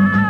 Um,